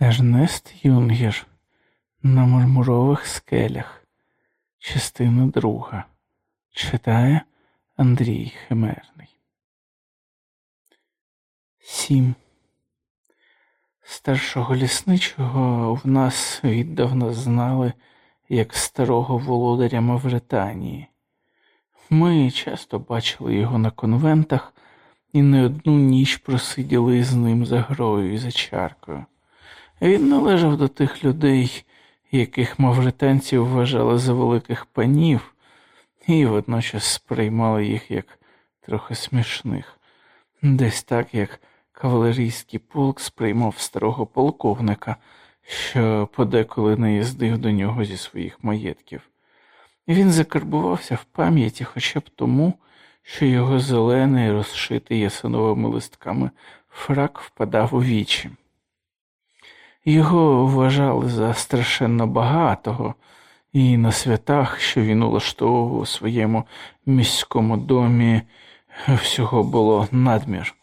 Ернест Юнгер на мармурових скелях. Частина друга. Читає Андрій Химерний. Сім. Старшого лісничого в нас віддавна знали як старого володаря Мавританії. Ми часто бачили його на конвентах і не одну ніч просиділи з ним за грою і за чаркою. Він належав до тих людей, яких мавританці вважали за великих панів, і водночас сприймали їх як трохи смішних, десь так, як кавалерійський полк сприймав старого полковника, що подеколи не їздив до нього зі своїх маєтків. Він закарбувався в пам'яті хоча б тому, що його зелений, розшитий ясиновими листками фрак впадав у вічі. Його вважали за страшенно багатого, і на святах, що він улаштовував у своєму міському домі, всього було надмір.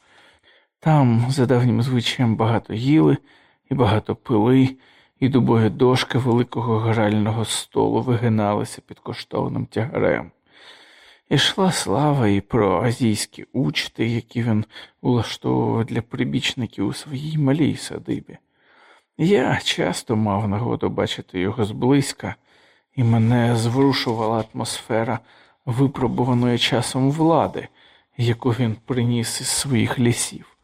Там, за давнім звичаєм, багато їли і багато пили, і дубові дошки великого грального столу вигиналися під коштовним тягарем. Ішла слава і про азійські учти, які він улаштовував для прибічників у своїй малій садибі. Я часто мав нагоду бачити його зблизька, і мене зворушувала атмосфера випробуваної часом влади, яку він приніс із своїх лісів.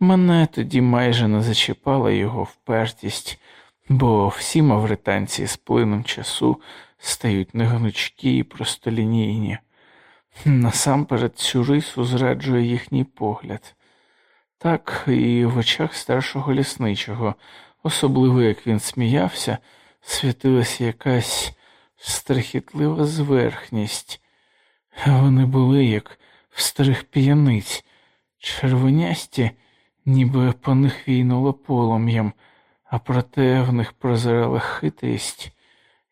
Мене тоді майже не зачіпала його впертість, бо всі мавританці з плином часу стають негнучкі і простолінійні. Насамперед цю рису зраджує їхній погляд. Так і в очах старшого лісничого особливо як він сміявся, світилася якась страхітлива зверхність. Вони були, як в старих п'яниць, червонясті, ніби по них війнуло полум'ям, а проте в них прозирала хитрість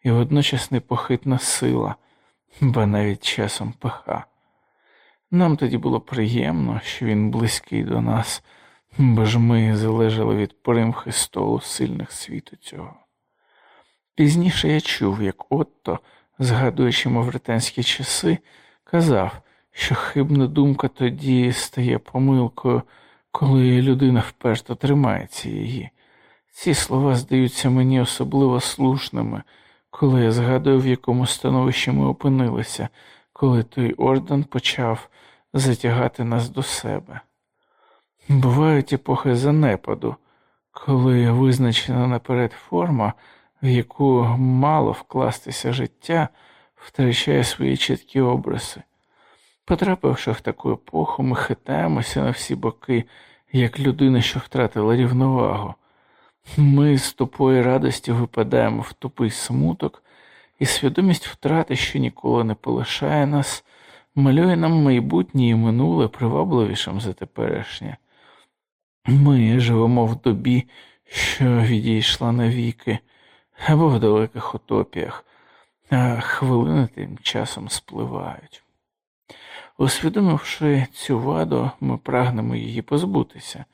і водночас непохитна сила, бо навіть часом пиха. Нам тоді було приємно, що він близький до нас бо ж ми залежали від примхи столу сильних світу цього. Пізніше я чув, як Отто, згадуючи мавританські часи, казав, що хибна думка тоді стає помилкою, коли людина вперто тримається її. Ці слова здаються мені особливо слушними, коли я згадую, в якому становищі ми опинилися, коли той орден почав затягати нас до себе. Бувають епохи занепаду, коли визначена наперед форма, в яку мало вкластися життя, втрачає свої чіткі обриси. Потрапивши в таку епоху, ми хитаємося на всі боки, як людина, що втратила рівновагу. Ми з тупої радості випадаємо в тупий смуток, і свідомість втрати, що ніколи не полишає нас, малює нам майбутнє і минуле привабливішим за теперішнє. Ми живемо в добі, що відійшла навіки, або в далеких утопіях, а хвилини тим часом спливають. Усвідомивши цю ваду, ми прагнемо її позбутися,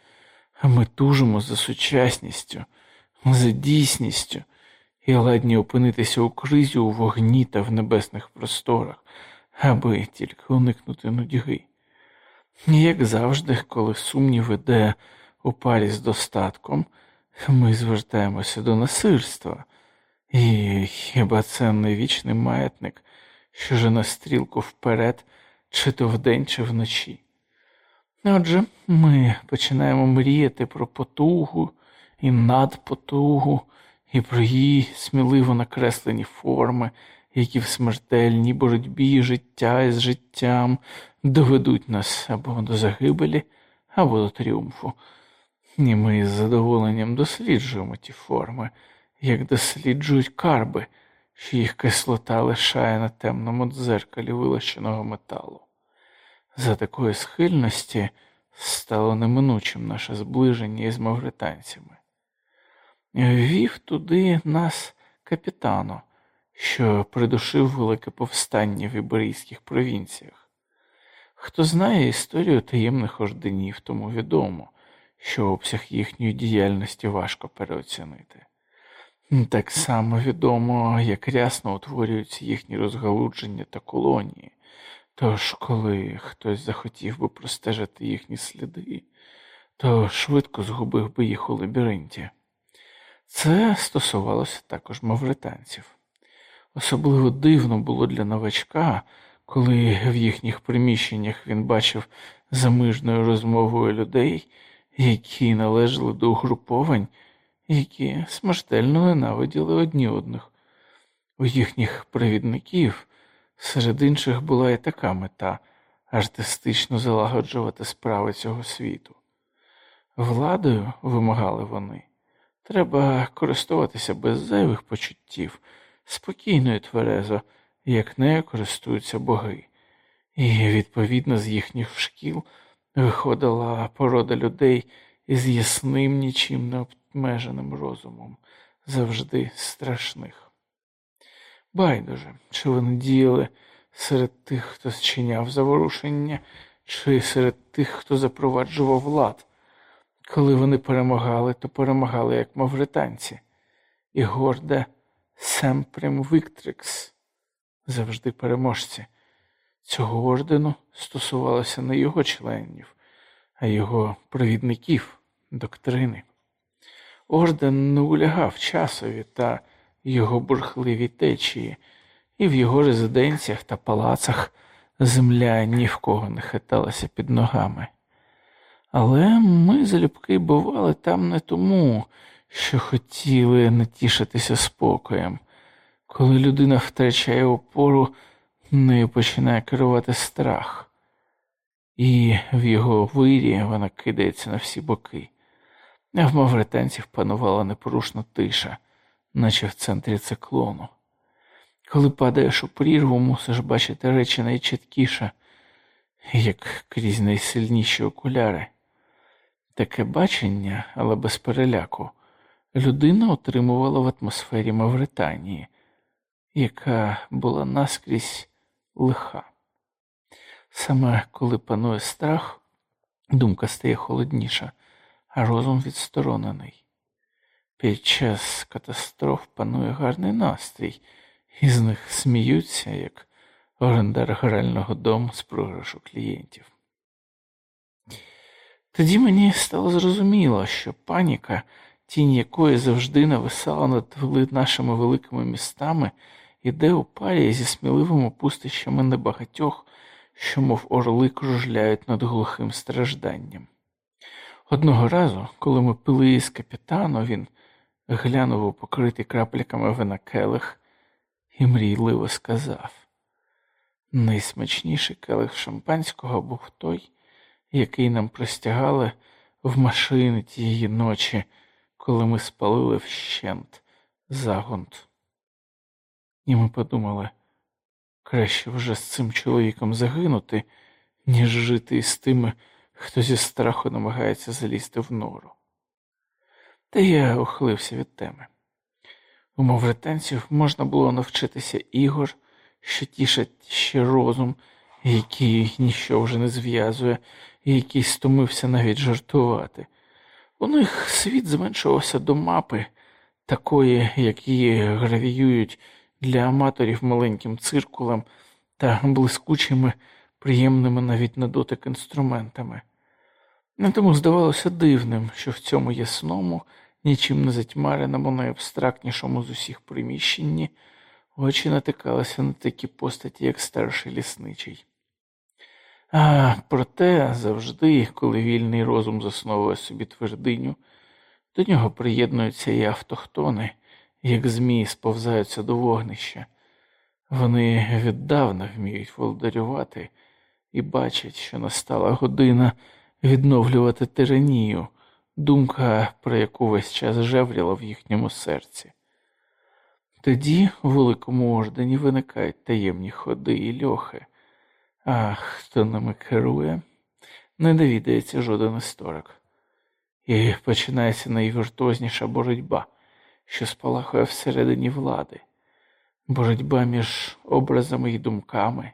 ми тужимо за сучасністю, за дійсністю і ладні опинитися у кризі у вогні та в небесних просторах, аби тільки уникнути нудьги. Як завжди, коли сумнів іде у парі з достатком, ми звертаємося до насильства, і хіба це не вічний маятник, що жене стрілку вперед, чи то вдень, чи вночі? Отже, ми починаємо мріяти про потугу і надпотугу, і про її сміливо накреслені форми, які в смертельній боротьбі життя із життям доведуть нас або до загибелі, або до тріумфу. І ми з задоволенням досліджуємо ті форми, як досліджують карби, що їх кислота лишає на темному дзеркалі вилощеного металу. За такої схильності стало неминучим наше зближення із мавританцями. Вів туди нас капітано, що придушив велике повстання в іберійських провінціях. Хто знає історію таємних орденів, тому відомо що обсяг їхньої діяльності важко переоцінити. Так само відомо, як рясно утворюються їхні розгалудження та колонії, тож, коли хтось захотів би простежити їхні сліди, то швидко згубив би їх у лабіринті. Це стосувалося також мавританців. Особливо дивно було для новачка, коли в їхніх приміщеннях він бачив замижною розмовою людей, які належали до угруповань, які смертельно ненавиділи одні одних. У їхніх провідників серед інших була і така мета артистично залагоджувати справи цього світу. Владою вимагали вони. Треба користуватися без зайвих почуттів, спокійно і тверезо, як нею користуються боги, і відповідно з їхніх шкіл виходила порода людей із ясним, нічим не обмеженим розумом, завжди страшних. Байдуже, чи вони діяли серед тих, хто зчиняв заворушення, чи серед тих, хто запроваджував влад. Коли вони перемагали, то перемагали як мавританці, і горде Семпрем Віктрикс завжди переможці. Цього ордену стосувалося не його членів, а його провідників, доктрини. Орден не улягав часові та його бурхливі течії, і в його резиденціях та палацах земля ні в кого не хиталася під ногами. Але ми залюбки бували там не тому, що хотіли натішитися спокоєм. Коли людина втрачає опору, нею починає керувати страх, і в його вирі вона кидається на всі боки. А в мавританців панувала непорушна тиша, наче в центрі циклону. Коли падаєш у прірву, мусиш бачити речі найчіткіше, як крізь найсильніші окуляри. Таке бачення, але без переляку, людина отримувала в атмосфері Мавританії, яка була наскрізь лиха. Саме коли панує страх, думка стає холодніша, а розум відсторонений. Під час катастроф панує гарний настрій, і з них сміються, як орендар грального дому з програшу клієнтів. Тоді мені стало зрозуміло, що паніка, тінь якої завжди нависала над нашими великими містами, іде у парі зі сміливими пустищами небагатьох, що, мов орли, кружляють над глухим стражданням. Одного разу, коли ми пили із капітану, він глянув у покритий крапляками вина келих і мрійливо сказав найсмачніший келих шампанського був той який нам простягали в машини тієї ночі, коли ми спалили вщент загонт. І ми подумали, краще вже з цим чоловіком загинути, ніж жити із тими, хто зі страху намагається залізти в нору. Та я ухилився від теми. У мавританців можна було навчитися ігор, що тішать ще розум, який ніщо вже не зв'язує, і який стомився навіть жартувати. У них світ зменшувався до мапи, такої, як її гравіюють для аматорів маленьким циркулем та блискучими, приємними навіть на дотик інструментами. Не тому здавалося дивним, що в цьому ясному, нічим не затьмареному, найабстрактнішому з усіх приміщенні очі натикалися на такі постаті, як старший лісничий. А проте завжди, коли вільний розум засновує собі твердиню, до нього приєднуються і автохтони, як змії сповзаються до вогнища. Вони віддавна вміють володарювати і бачать, що настала година відновлювати тиранію, думка, про яку весь час жевріла в їхньому серці. Тоді у великому ордені виникають таємні ходи і льохи. А хто ними керує, не довідається жоден історик. І починається найвіртуозніша боротьба, що спалахує всередині влади, боротьба між образами і думками,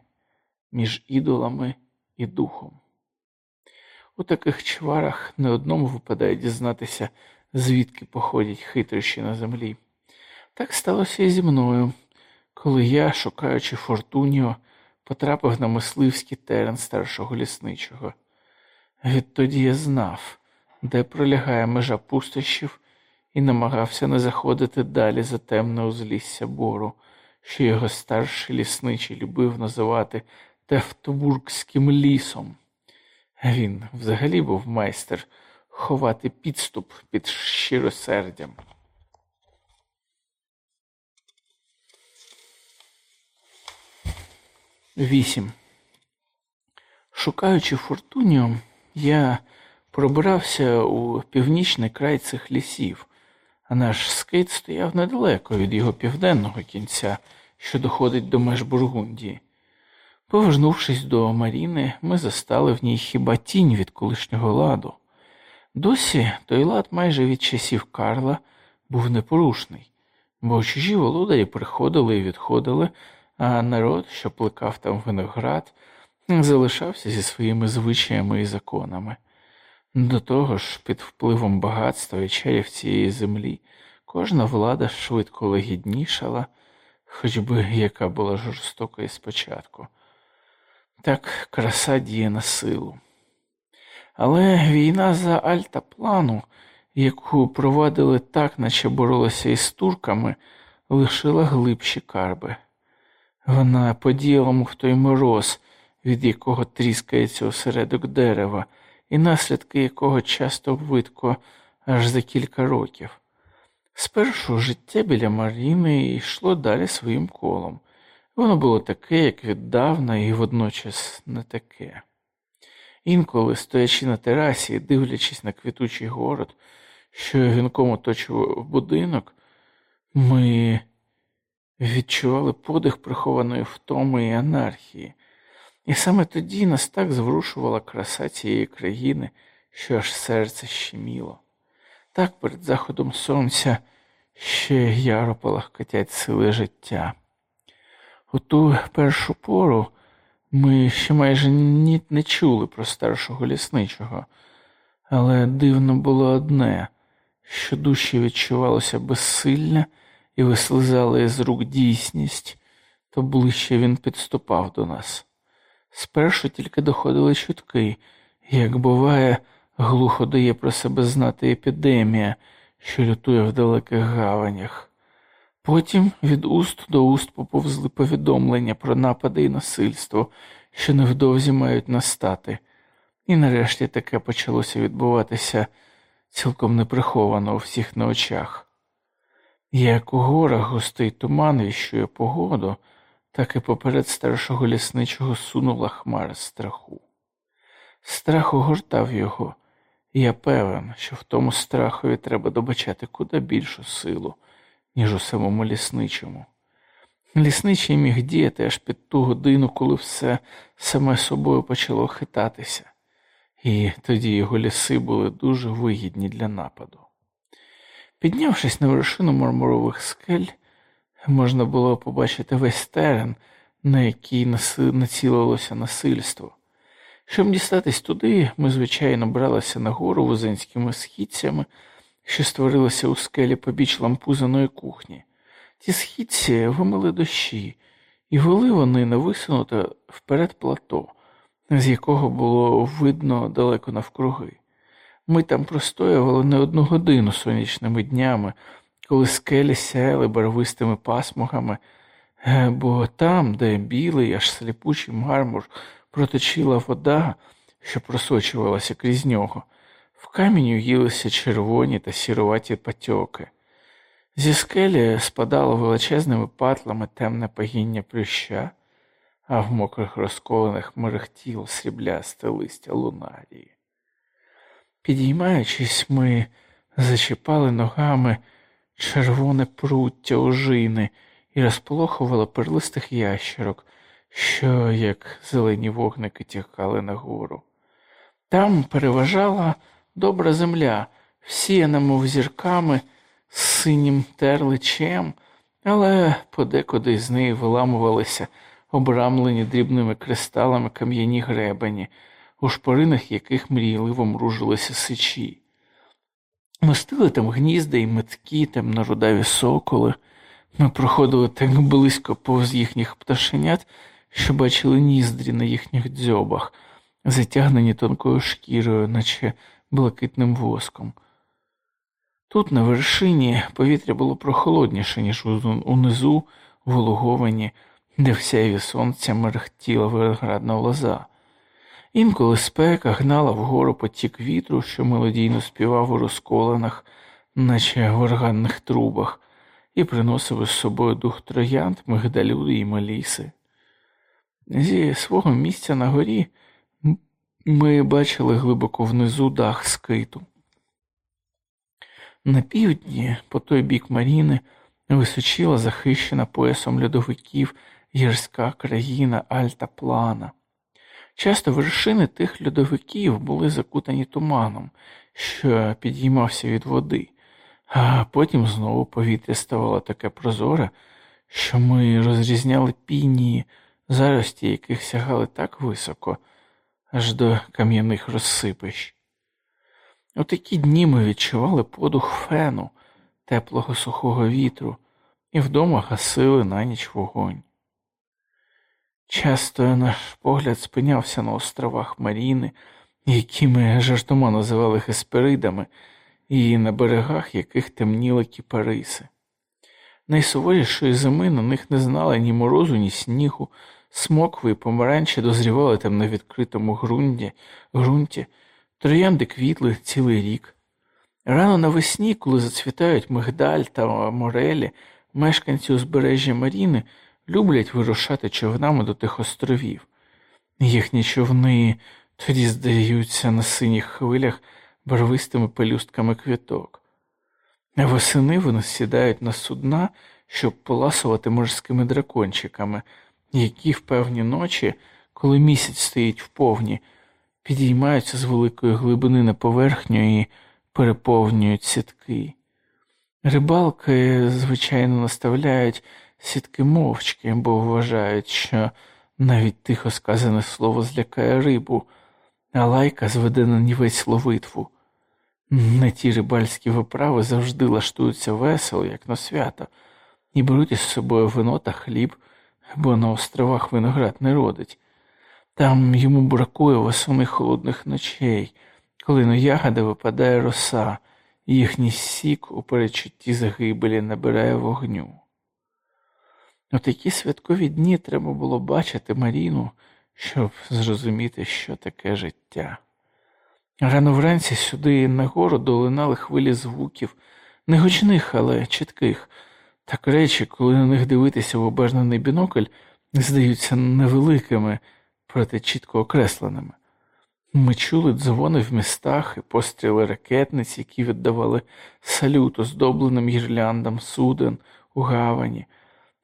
між ідолами і духом. У таких чварах не одному випадає дізнатися, звідки походять хитрощі на землі. Так сталося і зі мною, коли я, шукаючи Фортуніо, потрапив на мисливський терен старшого лісничого. Відтоді я знав, де пролягає межа пустощів, і намагався не заходити далі за темне узлісся бору, що його старший лісничий любив називати Тевтобургським лісом. Він взагалі був майстер ховати підступ під щиросердям. Вісім. Шукаючи фортуніо, я пробирався у північний край цих лісів, наш скейт стояв недалеко від його південного кінця, що доходить до меж Бургундії. Повернувшись до Маріни, ми застали в ній хіба тінь від колишнього ладу. Досі той лад майже від часів Карла був непорушний, бо чужі володарі приходили і відходили, а народ, що плекав там виноград, залишався зі своїми звичаями і законами. До того ж, під впливом багатства і чарів цієї землі, кожна влада швидко легіднішала, хоч би яка була жорстока і спочатку. Так краса діє на силу. Але війна за Альтаплану, яку провадили так, наче боролися із турками, лишила глибші карби. Вона подіяла му в той мороз, від якого тріскається осередок дерева, і наслідки якого часто видко аж за кілька років. Спершу життя біля Маріни йшло далі своїм колом. Воно було таке, як віддавна, і водночас не таке. Інколи, стоячи на терасі, дивлячись на квітучий город, що вінком оточував будинок, ми відчували подих прихованої втоми і анархії, і саме тоді нас так зворушувала краса цієї країни, що аж серце щеміло. Так перед заходом сонця ще яро палахкотять сили життя. У ту першу пору ми ще майже ні не чули про старшого лісничого, але дивно було одне, що душі відчувалося безсилля і вислизала із рук дійсність, то ближче він підступав до нас. Спершу тільки доходили чутки, як буває, глухо дає про себе знати епідемія, що лютує в далеких гаванях. Потім від уст до уст поповзли повідомлення про напади і насильство, що невдовзі мають настати, і нарешті таке почалося відбуватися цілком неприховано у всіх на очах. Як у горах густий туман віщує погоду, так і поперед старшого лісничого сунула хмара страху. Страх огортав його, і я певен, що в тому страхові треба добачати куди більшу силу ніж у самому лісничому. Лісничий міг діяти аж під ту годину, коли все саме собою почало хитатися, і тоді його ліси були дуже вигідні для нападу. Піднявшись на вершину мармурових скель, можна було побачити весь терен, на який націлилося насильство. Щоб дістатись туди, ми, звичайно, бралися нагору вузенськими східцями що створилася у скелі побіч лампузаної кухні. Ті східці вимили дощі, і вели вони на висунуте вперед плато, з якого було видно далеко навкруги. Ми там простоювали не одну годину сонячними днями, коли скелі сяяли барвистими пасмугами, е, бо там, де білий, аж сліпучий мармур, проточила вода, що просочувалася крізь нього. В камінь їлися червоні та сіруваті патьоки. Зі скелі спадало величезними патлами темне пагіння плюща, а в мокрих розколених мерехтіло сріблясте листя лунарії. Підіймаючись, ми зачіпали ногами червоне пруття ожини і розполохували перлистих ящерок, що, як зелені вогники, тікали нагору. Там переважала добра земля, всіяна, мов зірками, з синім терличем, але подекуди з неї виламувалися обрамлені дрібними кристалами кам'яні гребені, у шпаринах яких мрійливо мружилися сичі. Мостили там гнізда і меткі, темнорудаві соколи. Ми проходили так близько повз їхніх пташенят, що бачили ніздрі на їхніх дзьобах, затягнені тонкою шкірою, наче блакитним воском. Тут, на вершині, повітря було прохолодніше, ніж унизу, вологовані, де в сонця мерехтіла виноградна лоза. Інколи спека гнала вгору потік вітру, що мелодійно співав у розколених, наче в органних трубах, і приносив із собою дух троянд, мигдалюди і маліси. Зі свого місця на горі ми бачили глибоко внизу дах скиту. На півдні, по той бік Маріни, височила захищена поясом льодовиків гірська країна Альта Плана. Часто вершини тих льодовиків були закутані туманом, що підіймався від води, а потім знову повітря ставало таке прозоре, що ми розрізняли пінії, зарості яких сягали так високо, аж до кам'яних розсипищ. У такі дні ми відчували подух фену, теплого сухого вітру, і вдома гасили на ніч вогонь. Часто наш погляд спинявся на островах Маріни, які ми жартома називали гесперидами, і на берегах яких темніли кіпариси. Найсуворішої зими на них не знали ні морозу, ні снігу, смокви і помаранчі дозрівали там на відкритому ґрунті, ґрунті, троянди квітли цілий рік. Рано навесні, коли зацвітають мигдаль та морелі, мешканці узбережжя Маріни люблять вирушати човнами до тих островів. Їхні човни тоді здаються на синіх хвилях барвистими пелюстками квіток. Восени вони сідають на судна, щоб поласувати морськими дракончиками, які в певні ночі, коли місяць стоїть в повні, підіймаються з великої глибини на поверхню і переповнюють сітки. Рибалки, звичайно, наставляють сітки мовчки, бо вважають, що навіть тихо сказане слово злякає рибу, а лайка зведе на нівець ловитву. Не ті рибальські виправи завжди лаштуються весело, як на свято, і беруть із собою вино та хліб, бо на островах виноград не родить. Там йому бракує восени холодних ночей, коли на ягоди випадає роса, і їхній сік у перечутті загибелі набирає вогню. У такі святкові дні треба було бачити Маріну, щоб зрозуміти, що таке життя. Рано вранці сюди нагору долинали хвилі звуків, не гучних, але чітких, так речі, коли на них дивитися в обернений бінокль, здаються невеликими, проте чітко окресленими. Ми чули дзвони в містах і постріли ракетниць, які віддавали салют оздобленим гірляндам суден у гавані,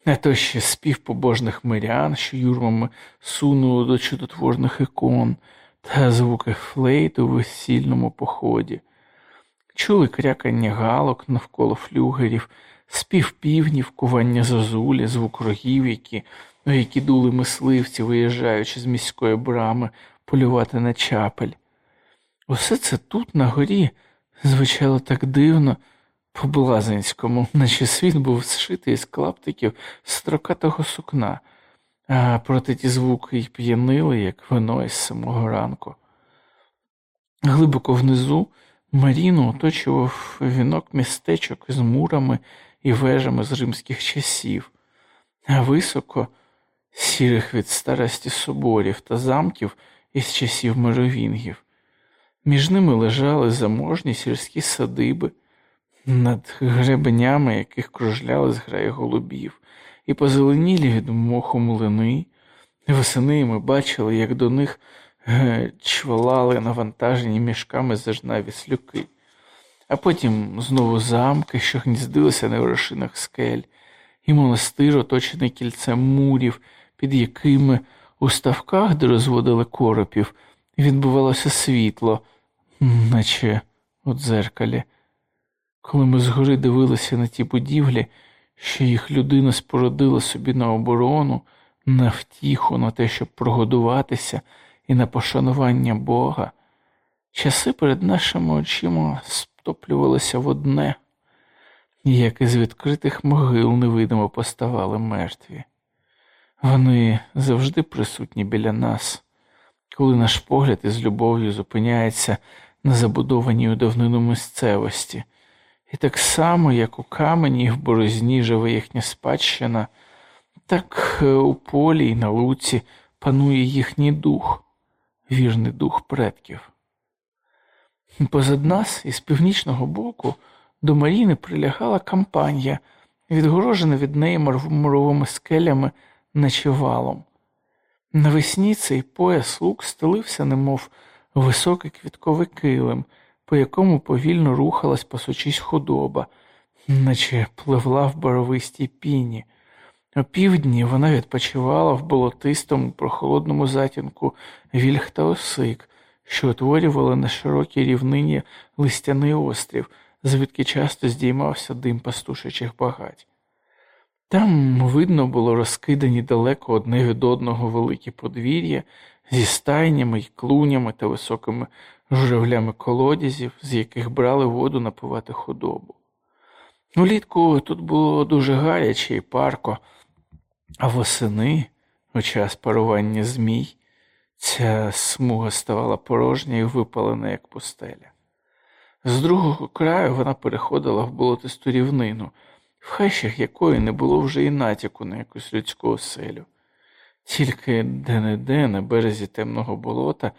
не то ще спів побожних мирян, що юрмами сунули до чудотворних ікон та звуки флейт у весільному поході. Чули крякання галок навколо флюгерів, спів півнів, кування зозулі, звук рогів, які, які дули мисливці, виїжджаючи з міської брами полювати на чапель. Усе це тут, на горі, звучало так дивно, по блазенському, наче світ був зшитий з клаптиків строкатого сукна, а проте ті звуки й п'янили, як вино із самого ранку. Глибоко внизу Маріну оточував вінок містечок з мурами і вежами з римських часів, а високо сірих від старості соборів та замків із часів мировінгів. Між ними лежали заможні сільські садиби над гребенями, яких кружляли зграї голубів, і позеленілі від моху млини. Восени ми бачили, як до них е, чвалали навантажені мішками зажнаві слюки, а потім знову замки, що гніздилися на вершинах скель, і монастир, оточений кільцем мурів, під якими у ставках, де розводили коропів, відбувалося світло, наче у дзеркалі. Коли ми згори дивилися на ті будівлі, що їх людина спородила собі на оборону, на втіху, на те, щоб прогодуватися і на пошанування Бога, часи перед нашими очима стоплювалися в одне, як із відкритих могил невидимо поставали мертві. Вони завжди присутні біля нас, коли наш погляд із любов'ю зупиняється на забудованій у давнину місцевості, і так само, як у камені в борозні живе їхня спадщина, так е, у полі і на луці панує їхній дух, вірний дух предків. Позад нас із північного боку до Маріни прилягала кампанія, відгорожена від неї мармуровими скелями, наче валом. Навесні цей пояс лук стелився, немов високий квітковий килим, по якому повільно рухалась пасучись худоба, наче пливла в боровистій піні. О півдні вона відпочивала в болотистому прохолодному затінку вільх та осик, що утворювали на широкій рівнині листяний острів, звідки часто здіймався дим пастушичих багать. Там видно було розкидані далеко одне від одного великі подвір'я зі стайнями й клунями та високими журавлями колодязів, з яких брали воду напивати худобу. Улітку тут було дуже гаряче і парко, а восени, у час парування змій, ця смуга ставала порожня і випалена, як пустеля. З другого краю вона переходила в болотисту рівнину, в хащах якої не було вже і натяку на якусь людську оселю. Тільки де-не-де на березі темного болота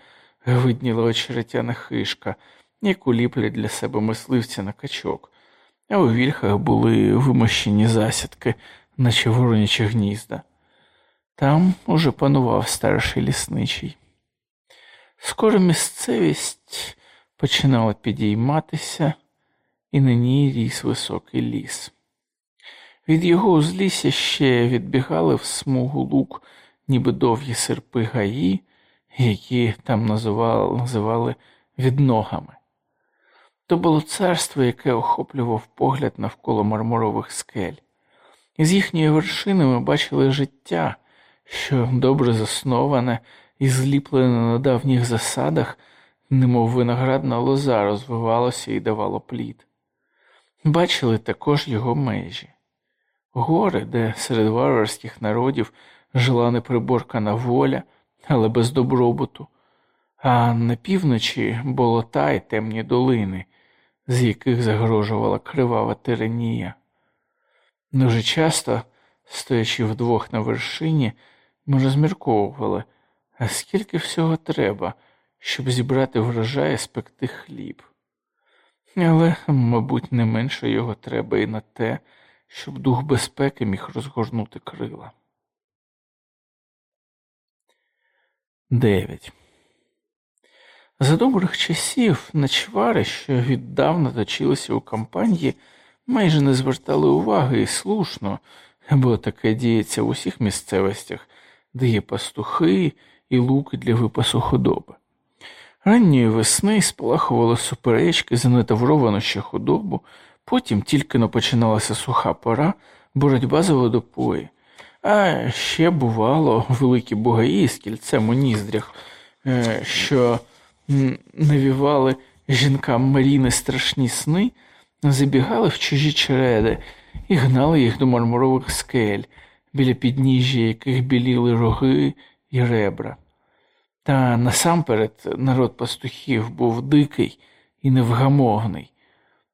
видніла очеретяна хишка, яку ліплять для себе мисливці на качок, а у вільхах були вимощені засідки, наче воронячі гнізда. Там уже панував старший лісничий. Скоро місцевість починала підійматися, і на ній ріс високий ліс. Від його узлісся ще відбігали в смугу лук, ніби довгі серпи гаї, які там називали, називали відногами. То було царство, яке охоплював погляд навколо мармурових скель. Із їхньої вершини ми бачили життя, що добре засноване і зліплене на давніх засадах, немов виноградна лоза розвивалося і давало плід. Бачили також його межі, гори, де серед варварських народів жила неприборкана воля, але без добробуту, а на півночі болота й темні долини, з яких загрожувала кривава тиранія. Дуже часто, стоячи вдвох на вершині, ми розмірковували, а скільки всього треба, щоб зібрати врожай спекти хліб. Але, мабуть, не менше його треба і на те, щоб дух безпеки міг розгорнути крила. 9. За добрих часів начвари, що віддавна точилися у кампанії, майже не звертали уваги і слушно, бо таке діється в усіх місцевостях, де є пастухи і луки для випасу худоби. Ранньої весни спалахували суперечки за нетавровану ще худобу, потім тільки но починалася суха пора, боротьба за водопої. А ще бувало великі бугаї з кільцем у ніздрях, е, що навівали жінкам Маріни страшні сни, забігали в чужі череди і гнали їх до мармурових скель, біля підніжжя яких біліли роги і ребра. Та насамперед народ пастухів був дикий і невгамовний.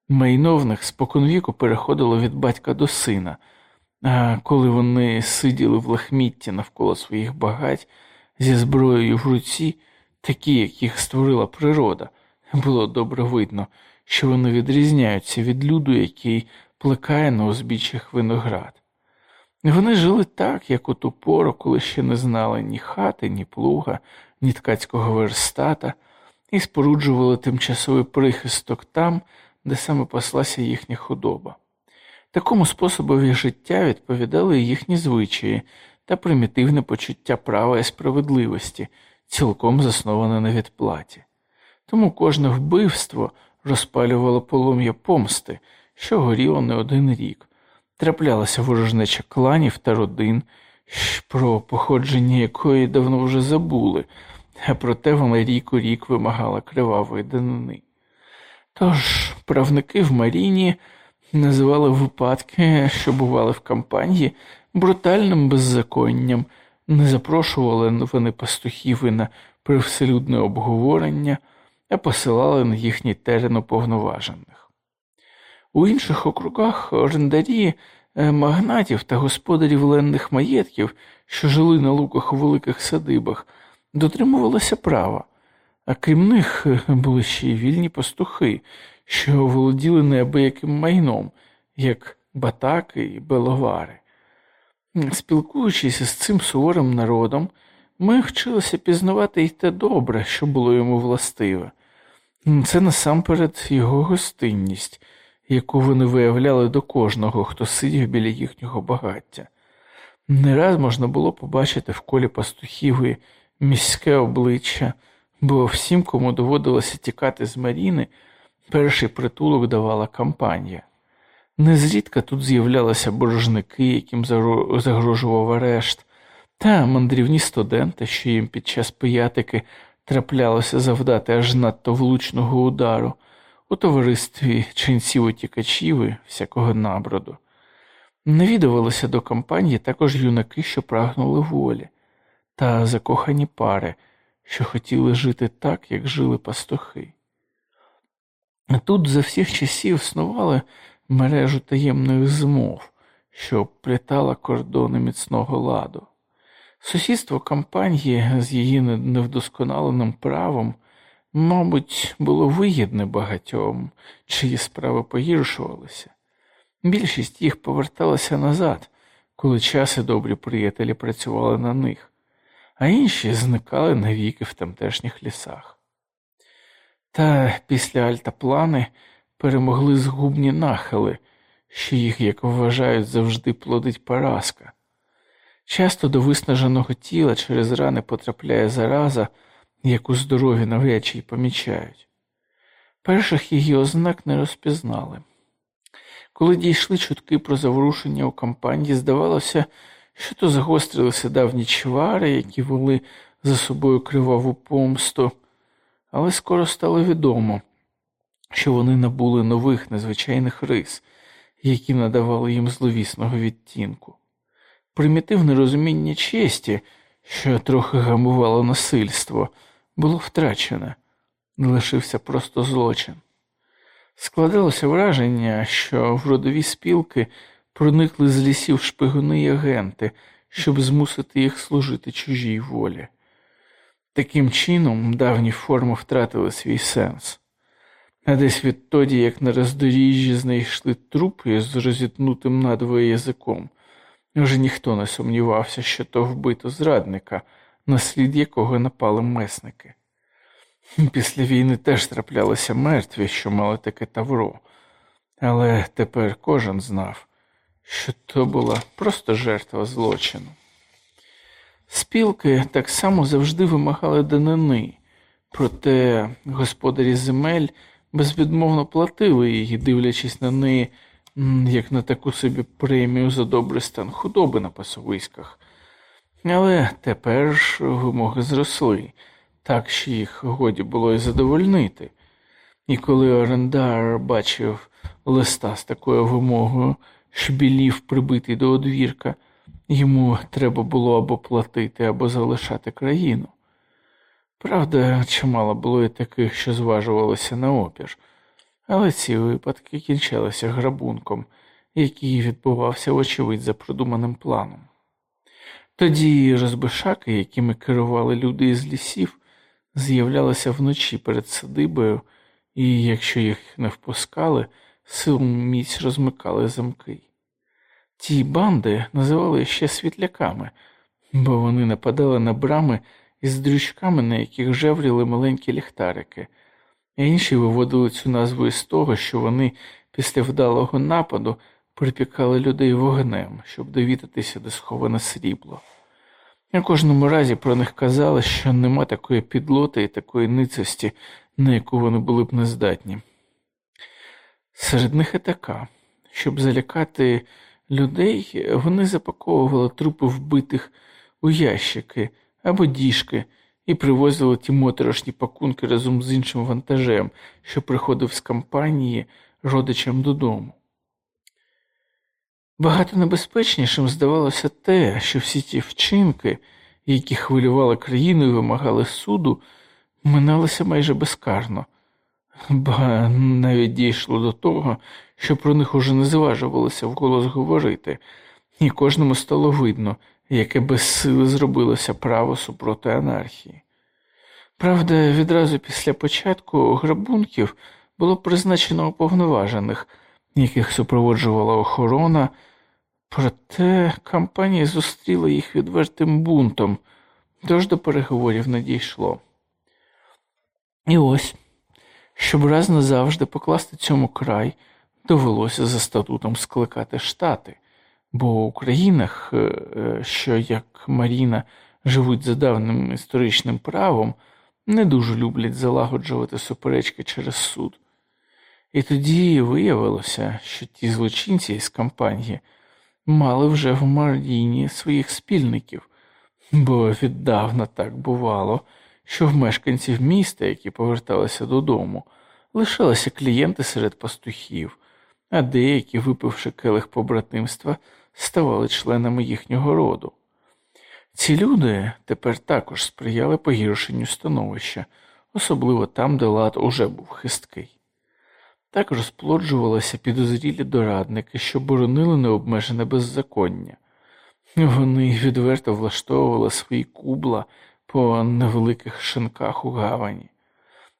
Майно в них споконвіку переходило від батька до сина. А коли вони сиділи в лахмітті навколо своїх багать зі зброєю в руці, такі, як їх створила природа, було добре видно, що вони відрізняються від люду, який плекає на узбіччях виноград. Вони жили так, як у ту пору, коли ще не знали ні хати, ні плуга, ні ткацького верстата, і споруджували тимчасовий прихисток там, де саме паслася їхня худоба. Такому способові життя відповідали їхні звичаї та примітивне почуття права і справедливості, цілком засноване на відплаті. Тому кожне вбивство розпалювало полум'я помсти, що горіло не один рік. Траплялася ворожнеча кланів та родин, про походження якої давно вже забули, а проте вона рік у рік вимагала кривавої данини. Тож правники в Маріні називали випадки, що бували в кампанії, брутальним беззаконням, не запрошували вони пастухів і на привселюдне обговорення, а посилали на їхній терен уповноважених. У інших округах орендарі е, магнатів та господарів ленних маєтків, що жили на луках у великих садибах, дотримувалися права, а крім них е, були ще й вільні пастухи, що володіли неабияким майном, як батаки і беловари. Спілкуючись з цим суворим народом, ми вчилися пізнавати й те добре, що було йому властиве. Це насамперед його гостинність, яку вони виявляли до кожного, хто сидів біля їхнього багаття. Не раз можна було побачити в колі пастухів і міське обличчя, бо всім, кому доводилося тікати з Маріни, перший притулок давала кампанія. Незрідка тут з'являлися боржники, яким загрожував арешт, та мандрівні студенти, що їм під час пиятики траплялося завдати аж надто влучного удару, у товаристві ченців утікачів і всякого наброду. Навідувалися до компанії також юнаки, що прагнули волі, та закохані пари, що хотіли жити так, як жили пастухи. Тут за всіх часів снували мережу таємних змов, що плітала кордони міцного ладу. Сусідство кампанії з її невдосконаленим правом, мабуть, було вигідне багатьом, чиї справи погіршувалися. Більшість їх поверталася назад, коли часи добрі приятелі працювали на них, а інші зникали навіки в тамтешніх лісах. Та після альтаплани перемогли згубні нахили, що їх, як вважають, завжди плодить поразка. Часто до виснаженого тіла через рани потрапляє зараза, яку здорові навряд чи й помічають. Перших її ознак не розпізнали. Коли дійшли чутки про заворушення у кампанії, здавалося, що то загострилися давні чвари, які вели за собою криваву помсту, але скоро стало відомо, що вони набули нових незвичайних рис, які надавали їм зловісного відтінку. Примітивне розуміння честі, що трохи гамувало насильство, було втрачене, лишився просто злочин. Складалося враження, що в родові спілки проникли з лісів шпигуни й агенти, щоб змусити їх служити чужій волі. Таким чином давні форми втратили свій сенс, а десь відтоді, як на роздоріжжі знайшли трупи з розітнутим надвоє язиком, вже ніхто не сумнівався, що то вбито зрадника, на слід якого напали месники. Після війни теж траплялися мертві, що мали таке тавро, але тепер кожен знав, що то була просто жертва злочину. Спілки так само завжди вимагали данини, проте господарі земель безвідмовно платили її, дивлячись на неї, як на таку собі премію за добрий стан худоби на пасовиськах. Але тепер ж вимоги зросли, так що їх годі було й задовольнити. І коли орендар бачив листа з такою вимогою, шбілів прибитий до одвірка, йому треба було або платити, або залишати країну. Правда, чимало було і таких, що зважувалися на опір, але ці випадки кінчалися грабунком, який відбувався, очевидь, за продуманим планом. Тоді розбишаки, якими керували люди із лісів, з'являлися вночі перед садибою, і, якщо їх не впускали, силом міць розмикали замки. Ті банди називали ще світляками, бо вони нападали на брами із дрючками, на яких жевріли маленькі ліхтарики, а інші виводили цю назву із того, що вони після вдалого нападу припікали людей вогнем, щоб довідатися, де сховане срібло. На кожному разі про них казали, що нема такої підлоти і такої ницості, на яку вони були б нездатні. Серед них і така, щоб залякати людей, вони запаковували трупи вбитих у ящики або діжки і привозили ті моторошні пакунки разом з іншим вантажем, що приходив з кампанії родичам додому. Багато небезпечнішим здавалося те, що всі ті вчинки, які хвилювали країну і вимагали суду, миналися майже безкарно, ба навіть дійшло до того, що про них уже не зважувалося вголос говорити, і кожному стало видно, яке без сили зробилося право супроти анархії. Правда, відразу після початку грабунків було призначено уповноважених, яких супроводжувала охорона, проте кампанія зустріла їх відвертим бунтом, тож до переговорів не дійшло. І ось, щоб раз назавжди покласти цьому край, довелося за статутом скликати штати, бо у країнах, е, е, що як Маріна живуть за давним історичним правом, не дуже люблять залагоджувати суперечки через суд. І тоді виявилося, що ті злочинці із кампанії мали вже в Маріні своїх спільників, бо віддавна так бувало, що в мешканців міста, які поверталися додому, лишалися клієнти серед пастухів, а деякі, випивши келих побратимства, ставали членами їхнього роду. Ці люди тепер також сприяли погіршенню становища, особливо там, де лад уже був хисткий. Так розплоджувалися підозрілі дорадники, що боронили необмежене беззаконня. Вони відверто влаштовували свої кубла по невеликих шинках у гавані.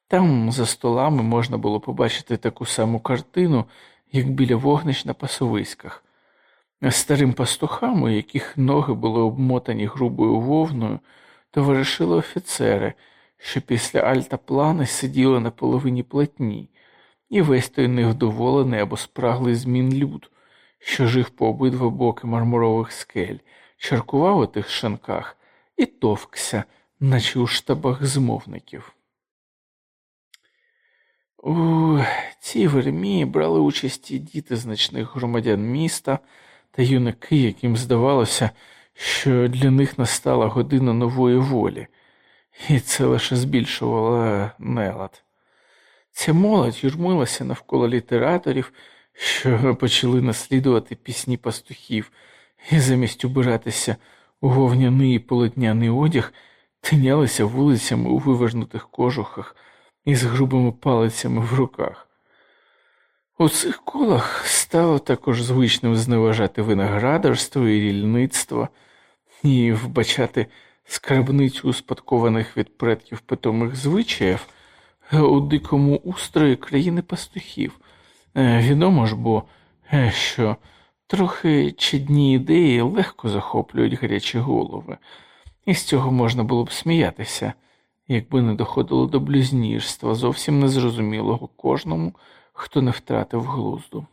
Там за столами можна було побачити таку саму картину, як біля вогнищ на пасовиськах. Старим пастухам, у яких ноги були обмотані грубою вовною, товаришили офіцери, що після альтаплани сиділи на половині платні, і весь той невдоволений або спраглий змін люд, що жив по обидва боки мармурових скель, чаркував у тих шанках і товкся, наче у штабах змовників. У цій вермії брали участь і діти значних громадян міста та юнаки, яким здавалося, що для них настала година нової волі, і це лише збільшувало нелад. Ця молодь юрмилася навколо літераторів, що почали наслідувати пісні пастухів, і замість убиратися у вовняний і полотняний одяг, тинялися вулицями у вивернутих кожухах із грубими палицями в руках. У цих колах стало також звичним зневажати виноградарство і рільництво і вбачати скарбницю успадкованих від предків питомих звичаїв у дикому устрої країни пастухів. Е, відомо ж бо, е, що трохи чадні ідеї легко захоплюють гарячі голови, і з цього можна було б сміятися, якби не доходило до блюзнірства, зовсім незрозумілого кожному хто не втратив глузду.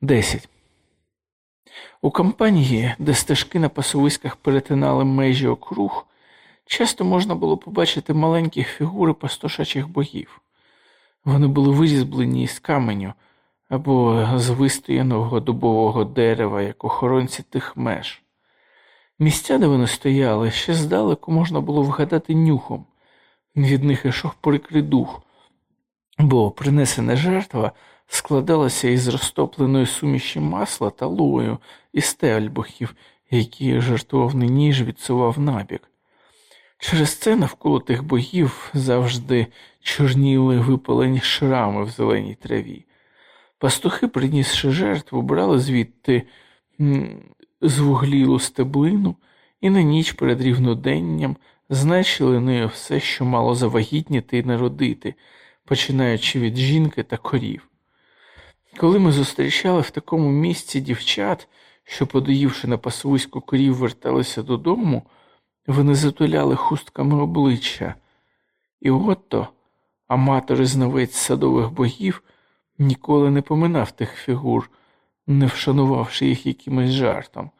10. У кампанії, де стежки на пасовиськах перетинали межі округ, часто можна було побачити маленькі фігури пастушачих богів. Вони були вирізблені із каменю або з вистояного дубового дерева, як охоронці тих меж. Місця, де вони стояли, ще здалеку можна було вгадати нюхом. Від них ішов прикрий дух, бо принесена жертва складалася із розтопленої суміші масла та лою і стельбухів, які жертвовний ніж відсував набік. Через це навколо тих богів завжди чорніли випалені шрами в зеленій траві. Пастухи, принісши жертву, брали звідти звуглілу стеблину і на ніч перед рівноденням значили нею все, що мало завагітніти і народити, починаючи від жінки та корів. Коли ми зустрічали в такому місці дівчат, що, подоївши на пасовиську корів, верталися додому, вони затуляли хустками обличчя, і отто аматор і знавець садових богів ніколи не поминав тих фігур, не вшанувавши їх якимось жартом.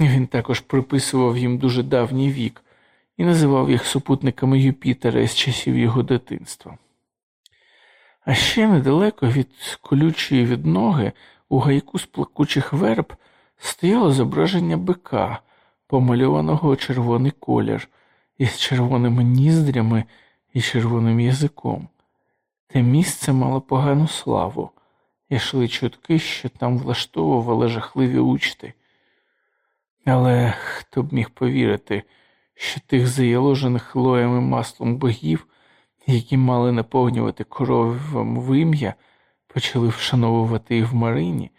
Він також приписував їм дуже давній вік і називав їх супутниками Юпітера із часів його дитинства. А ще недалеко від колючої відноги у гайку з плакучих верб стояло зображення бика, помальованого червоний колір, із червоними ніздрями і червоним язиком. Те місце мало погану славу, йшли чутки, що там влаштовували жахливі учти. Але хто б міг повірити, що тих заяложених хлоями маслом богів, які мали наповнювати коровам вим'я, почали вшановувати і в Марині,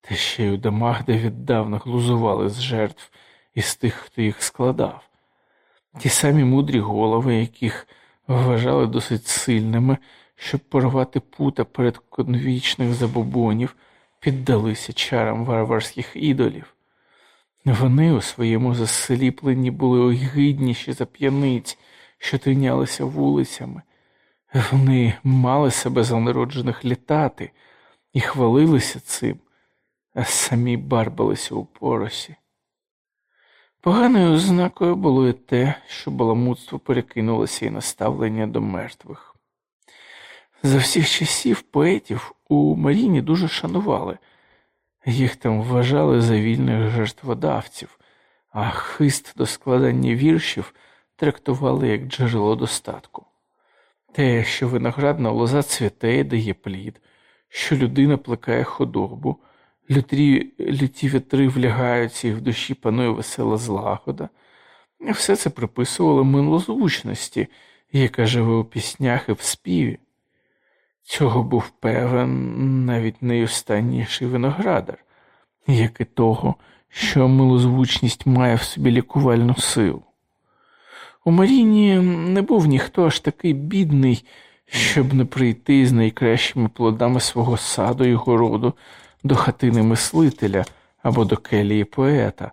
та ще й у домах, де віддавна глузували з жертв і з тих, хто їх складав. Ті самі мудрі голови, яких вважали досить сильними, щоб порвати пута перед конвічних забобонів, піддалися чарам варварських ідолів. Вони у своєму засліпленні були огидніші за п'яниць, що тинялися вулицями. Вони мали себе за народжених літати і хвалилися цим, а самі барбалися у поросі. Поганою ознакою було і те, що баламутство перекинулося і наставлення до мертвих. За всіх часів поетів у Маріні дуже шанували, їх там вважали за вільних жертводавців, а хист до складання віршів трактували як джерело достатку. Те, що виноградна лоза цвіте і дає плід, що людина плекає худобу, люті, люті вітри влягаються і в душі панує весела злагода, все це приписувало милозвучності, яка живе у піснях і в співі. Цього був певен навіть найостанніший виноградар, як і того, що милозвучність має в собі лікувальну силу. У Маріні не був ніхто аж такий бідний, щоб не прийти з найкращими плодами свого саду і городу до хатини мислителя або до келії поета.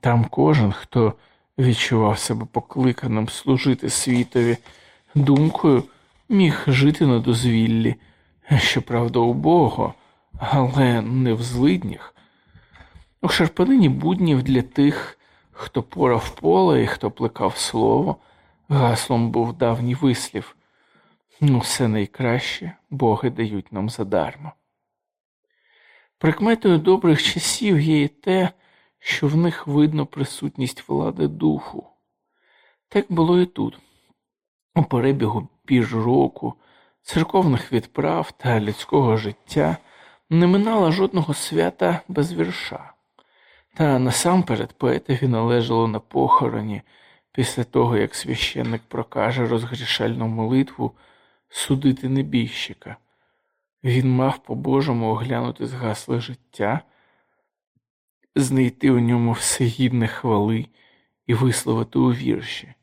Там кожен, хто відчував себе покликаним служити світові думкою, міг жити на дозвіллі, щоправда, убого, але не в злиднях. У шарпанині буднів для тих, хто порав поле і хто плекав слово, гаслом був давній вислів. Ну, все найкраще боги дають нам задарма. Прикметою добрих часів є і те, що в них видно присутність влади духу. Так було і тут, у перебігу піж року, церковних відправ та людського життя не минало жодного свята без вірша. Та насамперед поетові належало на похороні, після того, як священник прокаже розгрішальну молитву судити небіжчика. Він мав по-божому оглянути згасле життя, знайти у ньому всегідне хвали і висловити у вірші,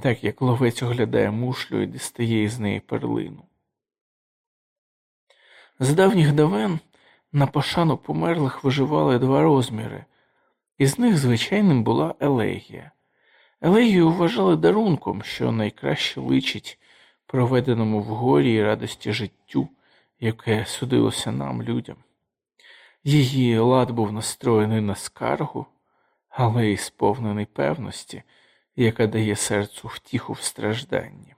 так як ловець оглядає мушлю і дістає із неї перлину. З давніх давен на пошану померлих виживали два розміри, із них звичайним була елегія. Елегію вважали дарунком, що найкраще личить проведеному в горі і радості життю, яке судилося нам, людям. Її лад був настроєний на скаргу, але й сповнений певності, яка дає серцю втіху в стражданні.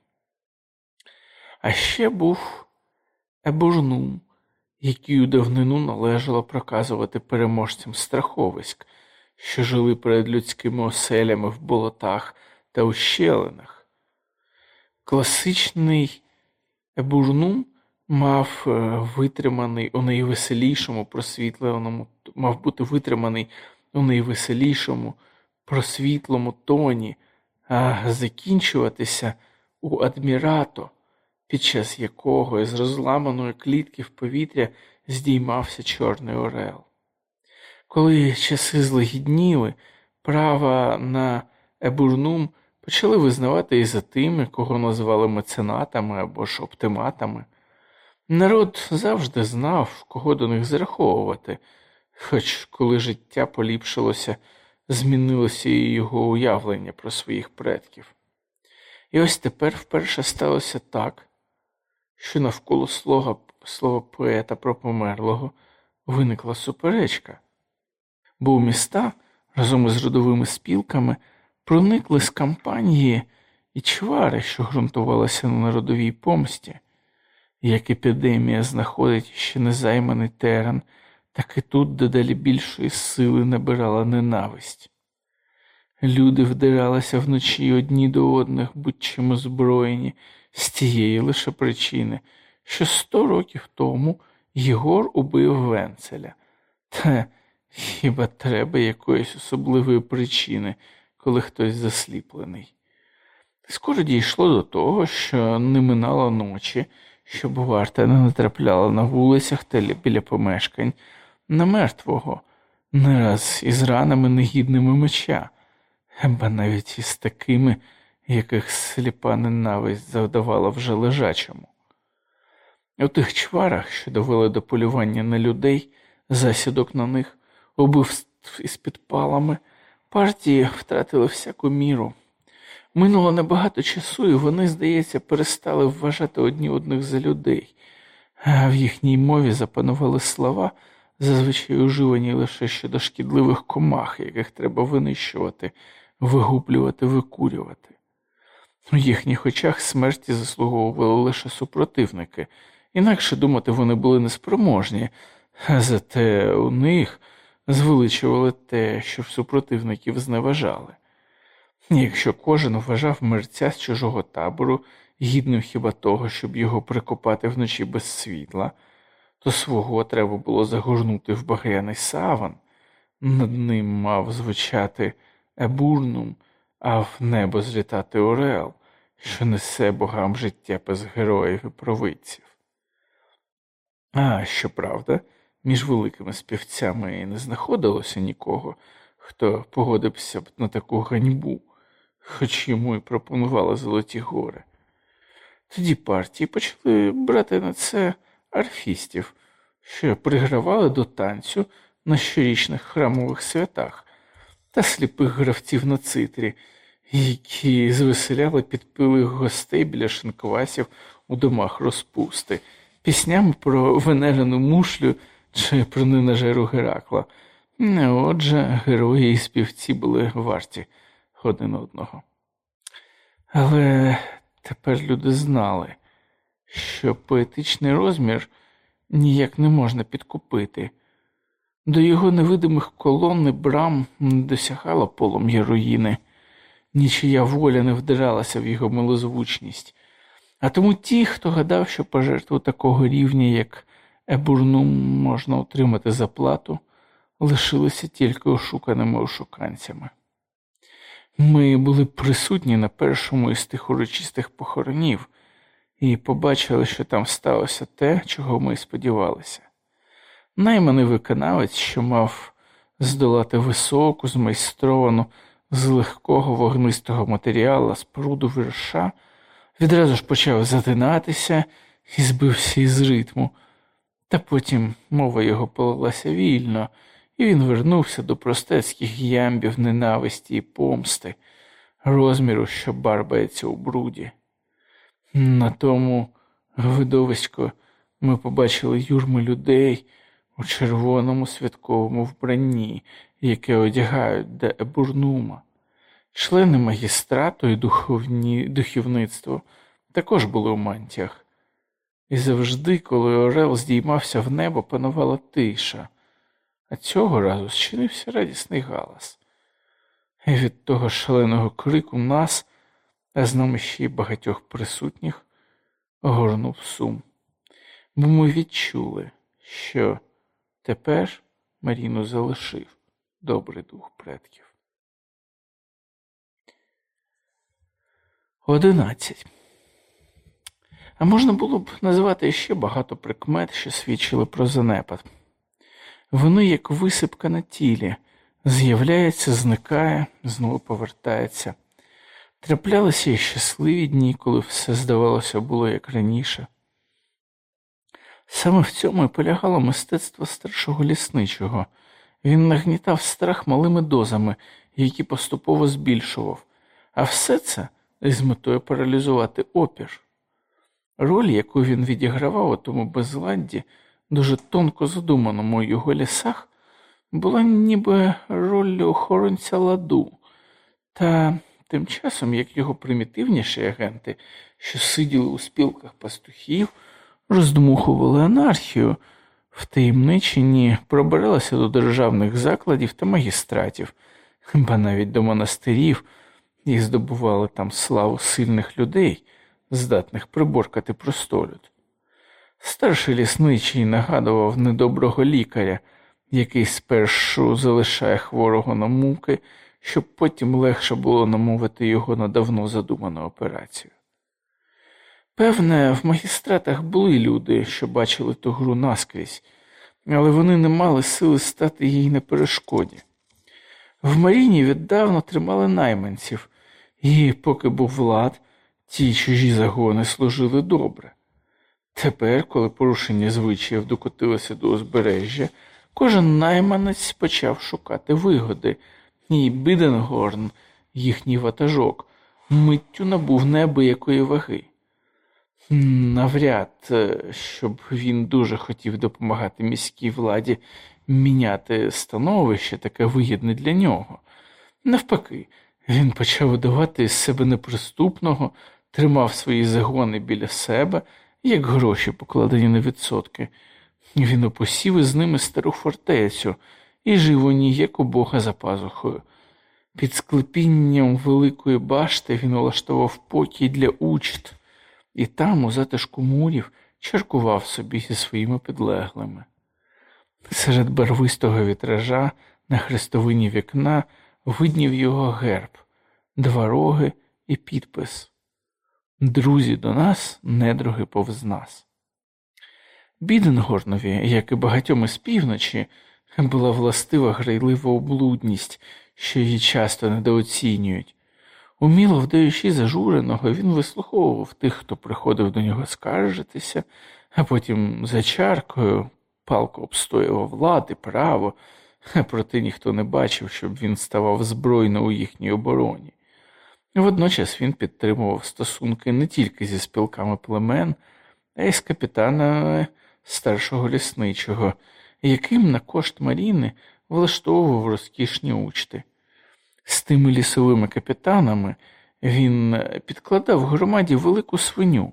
А ще був ебурнум, який у давнину належало проказувати переможцям страховиськ, що жили перед людськими оселями в болотах та ущелинах. Класичний ебурнум мав е, витриманий у найвеселішому просвітленому, мав бути витриманий у найвеселішому просвітлому тоні, а закінчуватися у адмірато, під час якого із розламаної клітки в повітря здіймався Чорний Орел. Коли часи злегідніли, права на ебурнум почали визнавати і за тими, кого називали меценатами або ж оптиматами. Народ завжди знав, кого до них зараховувати, хоч коли життя поліпшилося, змінилося і його уявлення про своїх предків. І ось тепер вперше сталося так, що навколо слова, слова поета про померлого виникла суперечка, бо у міста разом із родовими спілками проникли з кампанії і чвари, що ґрунтувалися на народовій помсті. Як епідемія знаходить ще незайманий терен, так і тут дедалі більшої сили набирала ненависть. Люди вдиралися вночі одні до одних, будь-чим озброєні, з тієї лише причини, що сто років тому Єгор убив Венцеля. Та хіба треба якоїсь особливої причини, коли хтось засліплений? Скоро дійшло до того, що не минало ночі, щоб варта не натрапляла на вулицях та біля помешкань на мертвого, не раз із ранами негідними меча, або навіть із такими, яких сліпа ненависть завдавала вже лежачому. У тих чварах, що довели до полювання на людей, засідок на них, убивств із підпалами, партії втратили всяку міру. Минуло небагато часу, і вони, здається, перестали вважати одні одних за людей, а в їхній мові запанували слова, зазвичай уживані лише щодо шкідливих комах, яких треба винищувати, вигублювати, викурювати. У їхніх очах смерті заслуговували лише супротивники, інакше думати вони були неспроможні, зате у них звеличували те, що супротивників зневажали. Якщо кожен вважав мерця з чужого табору гідним хіба того, щоб його прикопати вночі без світла, то свого треба було загорнути в багряний саван, над ним мав звучати ебурнум, а в небо злітати Орел, що несе богам життя без героїв і провидців. А щоправда, між великими співцями не знаходилося нікого, хто погодився б на таку ганьбу хоч йому й пропонували Золоті гори. Тоді партії почали брати на це арфістів, що пригравали до танцю на щорічних храмових святах та сліпих гравців на цитрі, які звеселяли підпилих гостей біля шинквасів у домах розпусти, піснями про венерену мушлю чи про ненажеру Геракла. Отже, герої і співці були варті один одного. Але тепер люди знали, що поетичний розмір ніяк не можна підкупити. До його невидимих колон і брам не досягало полум'я руїни, нічия воля не вдиралася в його милозвучність. А тому ті, хто гадав, що пожертву такого рівня, як Ебурнум, можна отримати за плату, лишилися тільки ошуканими ошуканцями. Ми були присутні на першому із тих урочистих похоронів і побачили, що там сталося те, чого ми сподівалися. Найманий виконавець, що мав здолати високу, змайстровану з легкого вогнистого матеріалу споруду вірша, відразу ж почав затинатися і збився із ритму, та потім мова його полилася вільно і він вернувся до простецьких ямбів ненависті і помсти, розміру, що барбається у бруді. На тому видовисько ми побачили юрми людей у червоному святковому вбранні, яке одягають де Ебурнума. Члени магістрату і духовні, духовництво також були у мантіях. І завжди, коли Орел здіймався в небо, панувала тиша а цього разу зчинився радісний галас. І від того шаленого крику нас, а з нами ще й багатьох присутніх, огорнув сум, бо ми відчули, що тепер Маріну залишив добрий дух предків. Одинадцять. А можна було б назвати ще багато прикмет, що свідчили про занепад. Вони, як висипка на тілі, з'являється, зникає, знову повертається. Траплялися й щасливі дні, коли все, здавалося, було як раніше. Саме в цьому і полягало мистецтво старшого лісничого. Він нагнітав страх малими дозами, які поступово збільшував, а все це з метою паралізувати опір. Роль, яку він відігравав у тому безладді, дуже тонко задуманому у його лісах, була ніби роль охоронця ладу, та тим часом, як його примітивніші агенти, що сиділи у спілках пастухів, роздмухували анархію, в таємниченні пробиралися до державних закладів та магістратів, ба навіть до монастирів і здобували там славу сильних людей, здатних приборкати простолюд. Старший лісничий нагадував недоброго лікаря, який спершу залишає хворого на муки, щоб потім легше було намовити його на давно задуману операцію. Певне, в магістратах були люди, що бачили ту гру наскрізь, але вони не мали сили стати їй на перешкоді. В Маріні віддавна тримали найманців, і, поки був влад, ті чужі загони служили добре. Тепер, коли порушення звичаїв докотилося до узбережжя, кожен найманець почав шукати вигоди, і Біденгорн, їхній ватажок, миттю набув неабиякої ваги. Навряд, е, щоб він дуже хотів допомагати міській владі міняти становище таке вигідне для нього. Навпаки, він почав видавати з себе неприступного, тримав свої загони біля себе, як гроші, покладені на відсотки. Він опосів із ними стару фортецю і жив у ній, як у бога за пазухою. Під склепінням великої башти він улаштував покій для учт, і там, у затишку мурів, чаркував собі зі своїми підлеглими. Серед барвистого вітража на хрестовині вікна виднів його герб, два роги і підпис. Друзі до нас, недруги повз нас. Біденгорнові, як і багатьом із півночі, була властива грайлива облудність, що її часто недооцінюють. Уміло вдаючи зажуреного, він вислуховував тих, хто приходив до нього скаржитися, а потім за чаркою палко обстоював влади, право, проте ніхто не бачив, щоб він ставав збройно у їхній обороні. Водночас він підтримував стосунки не тільки зі спілками племен, а й з капітанами старшого лісничого, яким на кошт Маріни влаштовував розкішні учти. З тими лісовими капітанами він підкладав громаді велику свиню.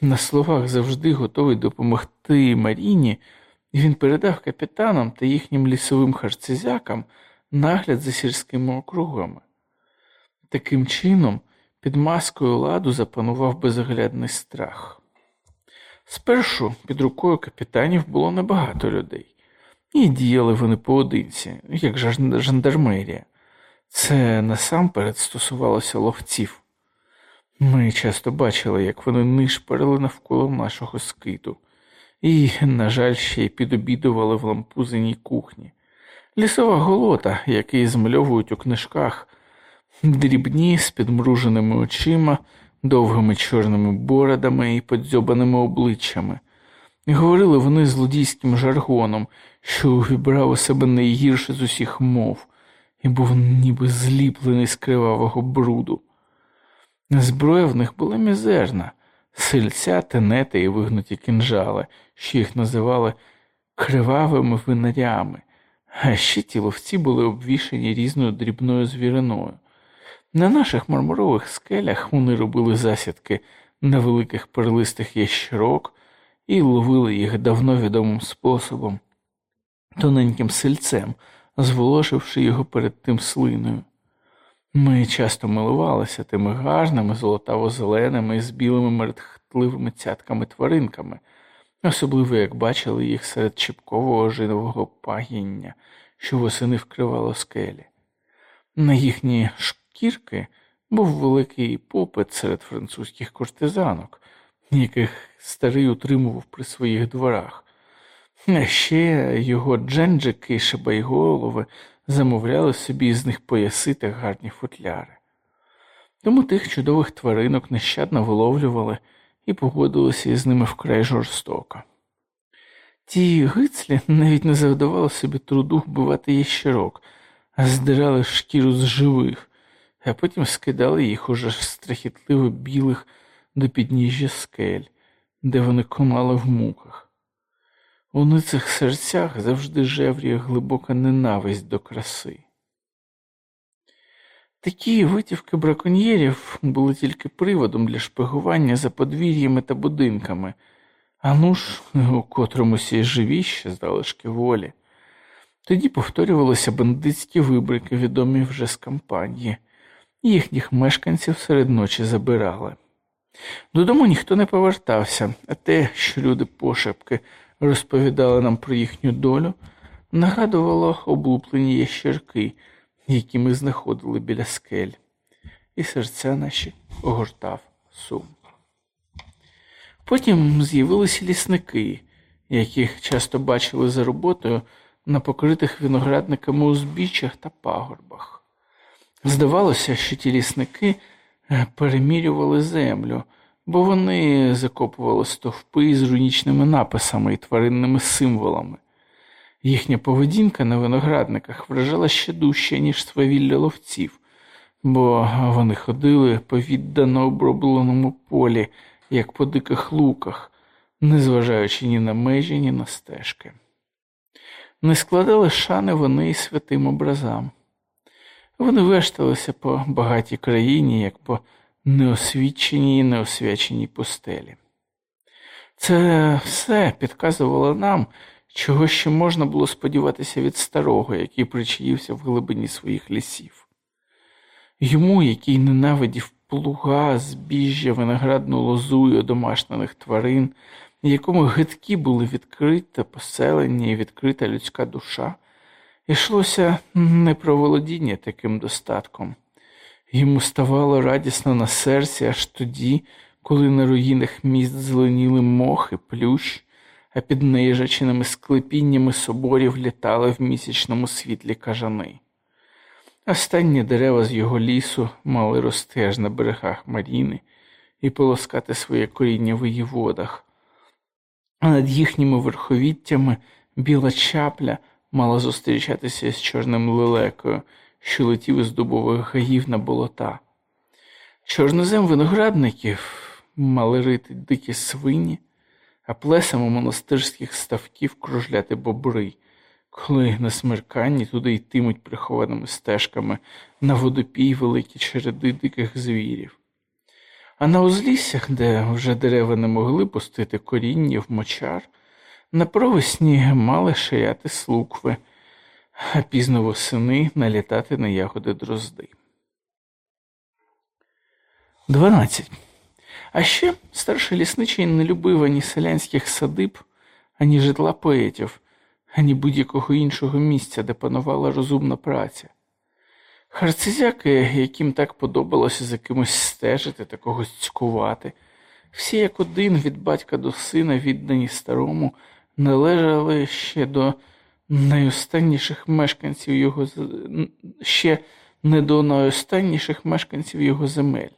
На словах завжди готовий допомогти Маріні, він передав капітанам та їхнім лісовим харцезякам нагляд за сільськими округами. Таким чином, під маскою ладу запанував безоглядний страх. Спершу під рукою капітанів було небагато людей, і діяли вони поодинці, як жандармерія. Це насамперед стосувалося ловців. Ми часто бачили, як вони нишпарили навколо нашого скиту, і, на жаль, ще й підобідували в лампузиній кухні. Лісова голота, який змальовують у книжках, дрібні з підмруженими очима, довгими чорними бородами і подзьобаними обличчями. Говорили вони злодійським жаргоном, що увібрав у себе найгірше з усіх мов, і був ніби зліплений з кривавого бруду. Зброя в них була мізерна, сильця, тенети і вигнуті кінжали, що їх називали кривавими винарями, а ще ті ловці були обвішані різною дрібною звіриною. На наших мармурових скелях вони робили засідки на великих перлистих ящерок і ловили їх давно відомим способом, тоненьким сельцем, зволоживши його перед тим слиною. Ми часто милувалися тими гарними, золотаво-зеленими і з білими мерехтливими цятками тваринками, особливо як бачили їх серед чіпкового жинового пагіння, що восени вкривало скелі. На їхні шкірки був великий попит серед французьких кортизанок, яких старий утримував при своїх дворах. А ще його дженджики і шабайголови замовляли собі з них пояси та гарні футляри. Тому тих чудових тваринок нещадно виловлювали і погодилися із ними вкрай жорстоко. Ті гицлі навіть не завдавали собі труду вбивати ящерок, а здирали шкіру з живих, а потім скидали їх уже страхітливо білих до підніжжя скель, де вони комали в муках. У ницих серцях завжди жевріє глибока ненависть до краси. Такі витівки браконьєрів були тільки приводом для шпигування за подвір'ями та будинками, а ну ж, у котромусь є живі ще залишки волі. Тоді повторювалися бандитські вибрики, відомі вже з кампанії, їхніх мешканців серед ночі забирали. Додому ніхто не повертався, а те, що люди пошепки розповідали нам про їхню долю, нагадувало облуплені ящерки, які ми знаходили біля скель, і серця наші огортав сум. Потім з'явилися лісники, яких часто бачили за роботою на покритих виноградниками узбіччях та пагорбах. Здавалося, що ті лісники е, перемірювали землю, бо вони закопували стовпи з рунічними написами і тваринними символами. Їхня поведінка на виноградниках вражала ще дужче, ніж свавілля ловців, бо вони ходили по віддано обробленому полі, як по диких луках, незважаючи ні на межі, ні на стежки. Не складали шани вони й святим образам. Вони вешталися по багатій країні, як по неосвіченій і неосвяченій пустелі. Це все підказувало нам, чого ще можна було сподіватися від старого, який причаївся в глибині своїх лісів. Йому, який ненавидів плуга, збіжжя, виноградну лозу і одомашнених тварин, якому гидкі були відкрите поселення і відкрита людська душа, йшлося не про володіння таким достатком. Йому ставало радісно на серці аж тоді, коли на руїнах міст зеленіли мохи, плющ, а під неїжаченими склепіннями соборів літали в місячному світлі кажани. Останні дерева з його лісу мали рости аж на берегах Маріни і полоскати своє коріння в її водах, а над їхніми верховіттями біла чапля мала зустрічатися з чорним лелекою, що летів із дубових гаїв на болота. Чорнозем виноградників мали рити дикі свині, а плесами монастирських ставків кружляти бобри, коли на смерканні туди йтимуть прихованими стежками на водопій великі череди диких звірів. А на узліссях, де вже дерева не могли пустити коріння в мочар, на провесні мали ширяти слукви, а пізно восени налітати на ягоди дрозди. 12. А ще старший лісничий не любив ані селянських садиб, ані житла поетів, ані будь-якого іншого місця, де панувала розумна праця. Харцизяки, яким так подобалося за кимось стежити та когось цькувати, всі як один від батька до сина, віддані старому, належали ще до найостанніших мешканців його ще не до найостанніших мешканців його земель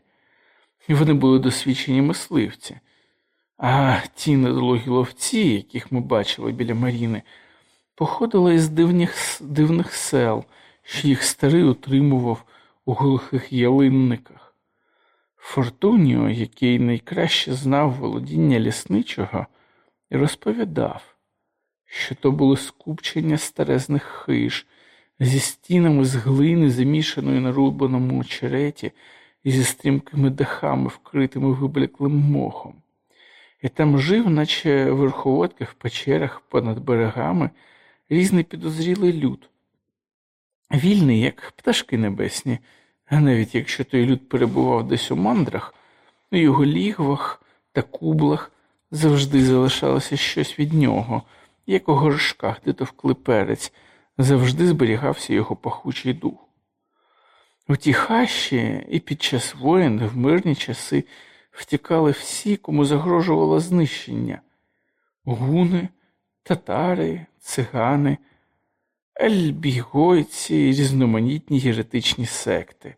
і вони були досвідчені мисливці. А ті недолугі ловці, яких ми бачили біля Маріни, походили із дивних, дивних сел, що їх старий утримував у глухих ялинниках. Фортуніо, який найкраще знав володіння лісничого, розповідав, що то були скупчення старезних хиж зі стінами з глини, замішаної на рубаному очереті, і зі стрімкими дахами, вкритими вибляклим мохом, і там жив, наче верховодки в печерах понад берегами, різний підозрілий люд, вільний, як пташки небесні, а навіть якщо той люд перебував десь у мандрах, у його лігвах та кублах завжди залишалося щось від нього, як у горшках, де то вклиперець, завжди зберігався його пахучий дух. У ті хащі і під час воїн в мирні часи втікали всі, кому загрожувало знищення гуни, татари, цигани, ельбігойці і різноманітні єретичні секти.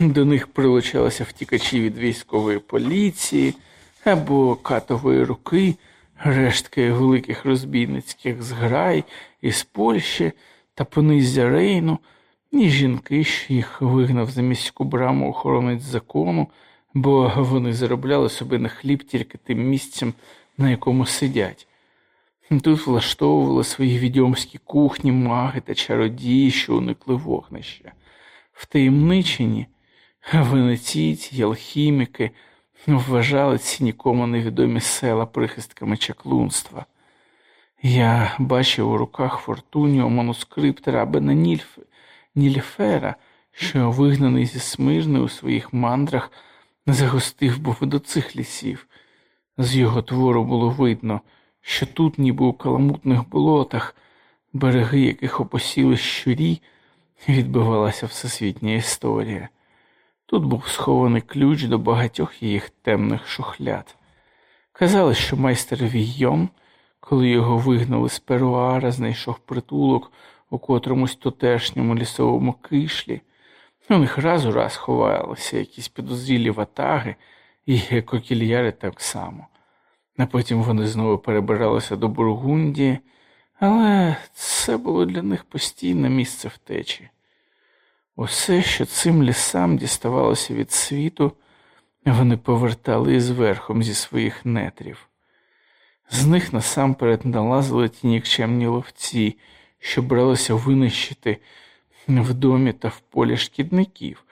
До них прилучалися втікачі від військової поліції або катової руки, рештки великих розбійницьких зграй із Польщі та понизя Рейну. Ні жінки, що їх вигнав за міську браму охоронець закону, бо вони заробляли собі на хліб тільки тим місцем, на якому сидять. Тут влаштовували свої відьомські кухні, маги та чародії, що уникли вогнища. Втаємничені венеційці й алхіміки вважали ці нікому невідомі села прихистками чаклунства. Я бачив у руках Фортуніо манускрипт Рабена Нільф... Нільфера, що вигнаний зі Смирни у своїх мандрах, загостив був до цих лісів. З його твору було видно, що тут, ніби у каламутних болотах, береги яких опосіли щурі, відбивалася всесвітня історія. Тут був схований ключ до багатьох їх темних шухляд. Казали, що майстер Віййон, коли його вигнали з перуара, знайшов притулок у котромусь тутешньому лісовому кишлі. У них раз у раз ховалися якісь підозрілі ватаги і кокільяри так само. А потім вони знову перебиралися до Бургундії, але це було для них постійне місце втечі. Усе, що цим лісам діставалося від світу, вони повертали із верхом зі своїх нетрів. З них насамперед налазили ті нікчемні ловці, що бралися винищити в домі та в полі шкідників,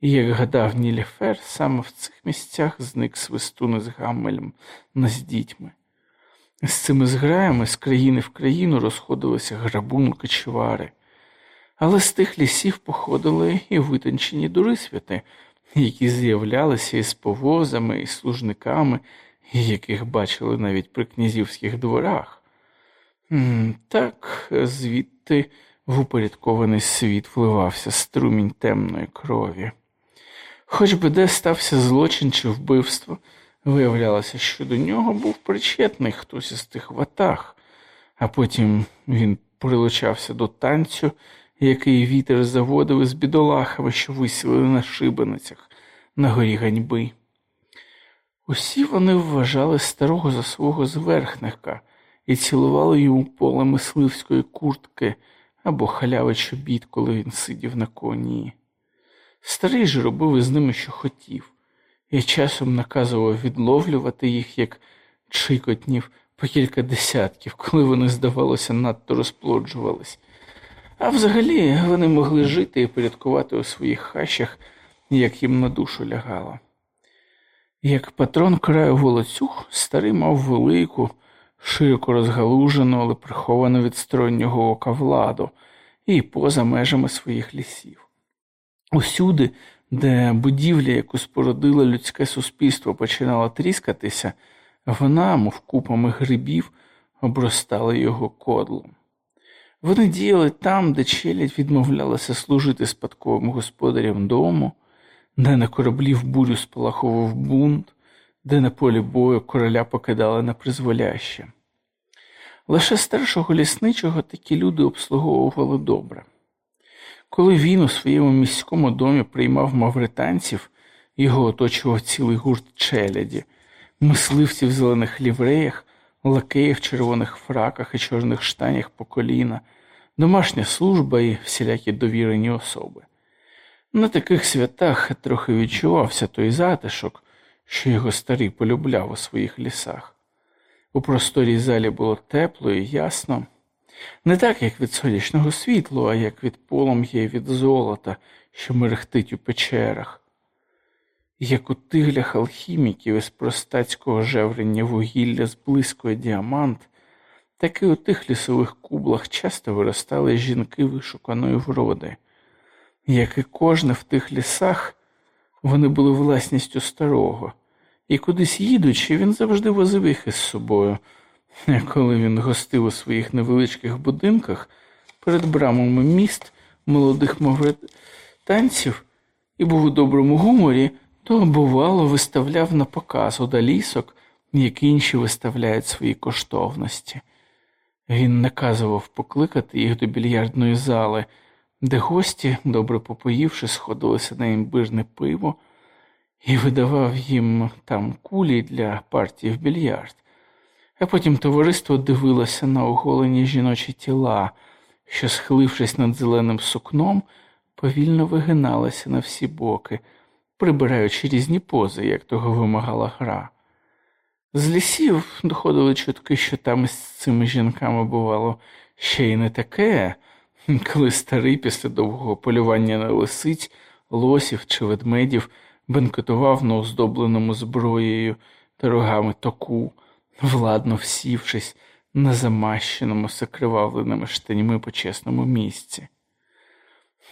і, як гадав Ніліфер, саме в цих місцях зник свистун з гаммелем з дітьми. З цими зграями з країни в країну розходилися грабунки чвари. Але з тих лісів походили і витончені дурисвяти, які з'являлися із повозами і служниками, яких бачили навіть при князівських дворах. Так звідти в упорядкований світ вливався струмінь темної крові. Хоч би де стався злочин чи вбивство, виявлялося, що до нього був причетний хтось із тих ватах, а потім він прилучався до танцю який вітер заводив із бідолахами, що висіли на шибеницях на горі ганьби. Усі вони вважали старого за свого зверхника і цілували йому поле мисливської куртки або халяви чобіт, коли він сидів на коні. Старий ж робив із ними, що хотів, і часом наказував відловлювати їх, як чикотнів, по кілька десятків, коли вони, здавалося, надто розплоджувались. А взагалі вони могли жити і порядкувати у своїх хащах, як їм на душу лягало. Як патрон краю волоцюг, старий мав велику, широко розгалужену, але приховану від стороннього ока владу і поза межами своїх лісів. Усюди, де будівля, яку спородило людське суспільство, починала тріскатися, вона, мов купами грибів, обростала його кодлом. Вони діяли там, де челядь відмовлялася служити спадковим господарям дому, де на кораблі в бурю спалахував бунт, де на полі бою короля покидали на призволяще. Лише старшого лісничого такі люди обслуговували добре. Коли він у своєму міському домі приймав мавританців, його оточував цілий гурт челяді, мисливців в зелених лівреях, лакеї в червоних фраках і чорних штанях по коліна, домашня служба і всілякі довірені особи. На таких святах трохи відчувався той затишок, що його старий полюбляв у своїх лісах. У просторій залі було тепло і ясно, не так, як від сонячного світлу, а як від полум'я і від золота, що мерехтить у печерах як у тиглях алхіміків із простацького жеврення вугілля зблискує діамант, так і у тих лісових кублах часто виростали жінки вишуканої вроди. Як і кожне в тих лісах, вони були власністю старого, і кудись їдучи, він завжди возив їх із собою. Коли він гостив у своїх невеличких будинках перед брамами міст молодих мавританців і був у доброму гуморі, то, бувало, виставляв на показ одалісок, як інші виставляють свої коштовності. Він наказував покликати їх до більярдної зали, де гості, добре попоївши, сходилися на імбижне пиво, і видавав їм там кулі для партії в більярд. А потім товариство дивилося на оголені жіночі тіла, що, схилившись над зеленим сукном, повільно вигиналися на всі боки прибираючи різні пози, як того вимагала гра. З лісів доходили чутки, що там з цими жінками бувало ще й не таке, коли старий після довгого полювання на лисиць, лосів чи ведмедів бенкетував на оздобленому зброєю та рогами току, владно всівшись, на замащеному закривавленими штаньми почесному місці.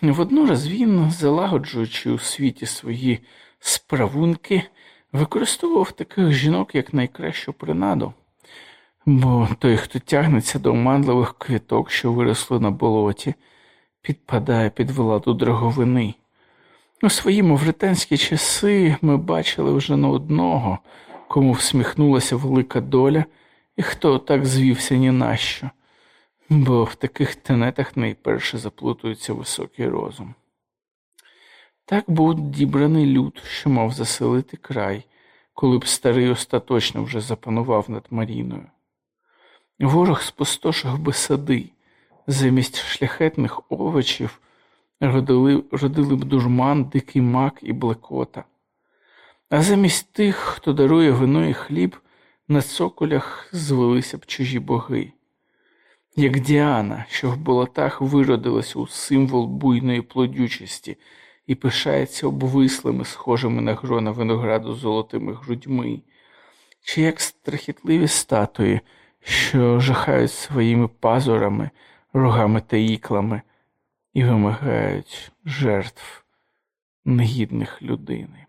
Воднораз він, залагоджуючи у світі свої справунки, використовував таких жінок як найкращу принаду, бо той, хто тягнеться до оманливих квіток, що виросли на болоті, підпадає під владу драговини. У свої мавританські часи ми бачили вже не одного, кому всміхнулася велика доля, і хто так звівся ні на що, бо в таких тенетах найперше заплутується високий розум. Так був дібраний люд, що мав заселити край, коли б старий остаточно вже запанував над Маріною. Ворог спустошив би сади, замість шляхетних овочів родили, родили б дурман, дикий мак і блекота. А замість тих, хто дарує вино і хліб, на цоколях звелися б чужі боги, як Діана, що в болотах виродилась у символ буйної плодючості і пишається обвислими, схожими на грона винограду золотими грудьми, чи як страхітливі статуї, що жахають своїми пазурами, рогами та іклами і вимагають жертв негідних людини.